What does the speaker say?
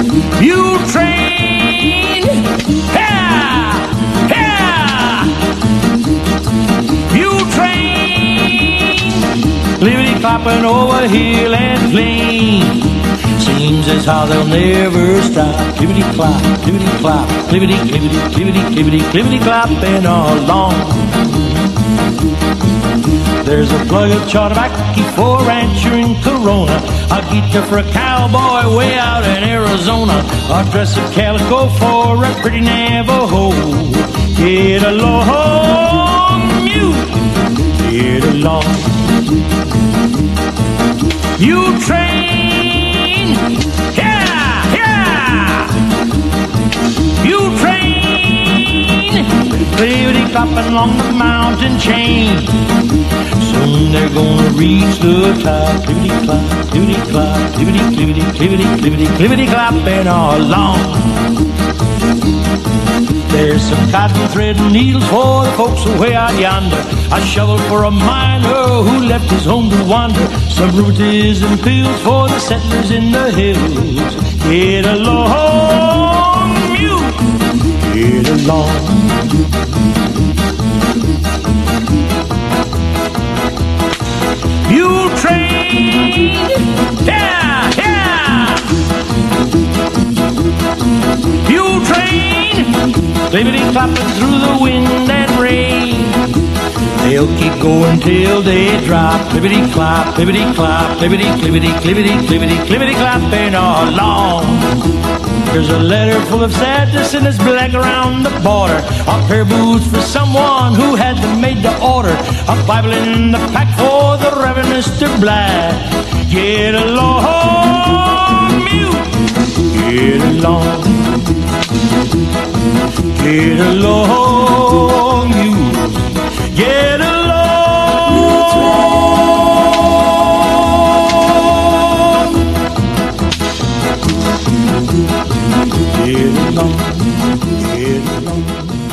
You train. Yeah, yeah. You train. Liberty clapping over hill and plain. Seems as how they'll never stop. Clippity clop, clippity clop, clippity, clippity, clippity, clippity, clippity clopping all along. There's a plug of back for rancher Guitar for a cowboy way out in Arizona. A dress of calico for a pretty Navajo. Get along, you. Get along. You train. Yeah, yeah. You train. Clippity clopping along the mountain chain. Soon they're gonna reach the top. Clippity clop, clippity clop, clippity, clippity, clippity, clippity, clippity clopping all along. There's some cotton thread and needles for the folks away out yonder. A shovel for a miner who left his home to wander. Some rheumatism pills for the settlers in the hills. Get along, you. Get along. Clippity clopping through the wind and rain. They'll keep going till they drop. Clippity clop, clippity clop, clippity, clippity, clippity, clippity, clippity clopping all along. There's a letter full of sadness and it's black around the border. A pair of boots for someone who them made to order. A Bible in the pack for the Reverend Mr. Black. Get along, you. Get along. Get along, you. Get along. Get along. Get along.